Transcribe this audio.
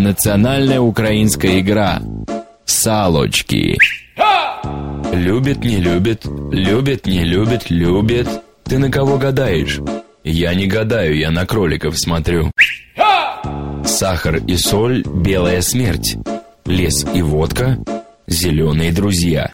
Национальная украинская игра. Салочки. Любит, не любит, любит, не любит, любит. Ты на кого гадаешь? Я не гадаю, я на кроликов смотрю. Сахар и соль – белая смерть. Лес и водка – зеленые друзья.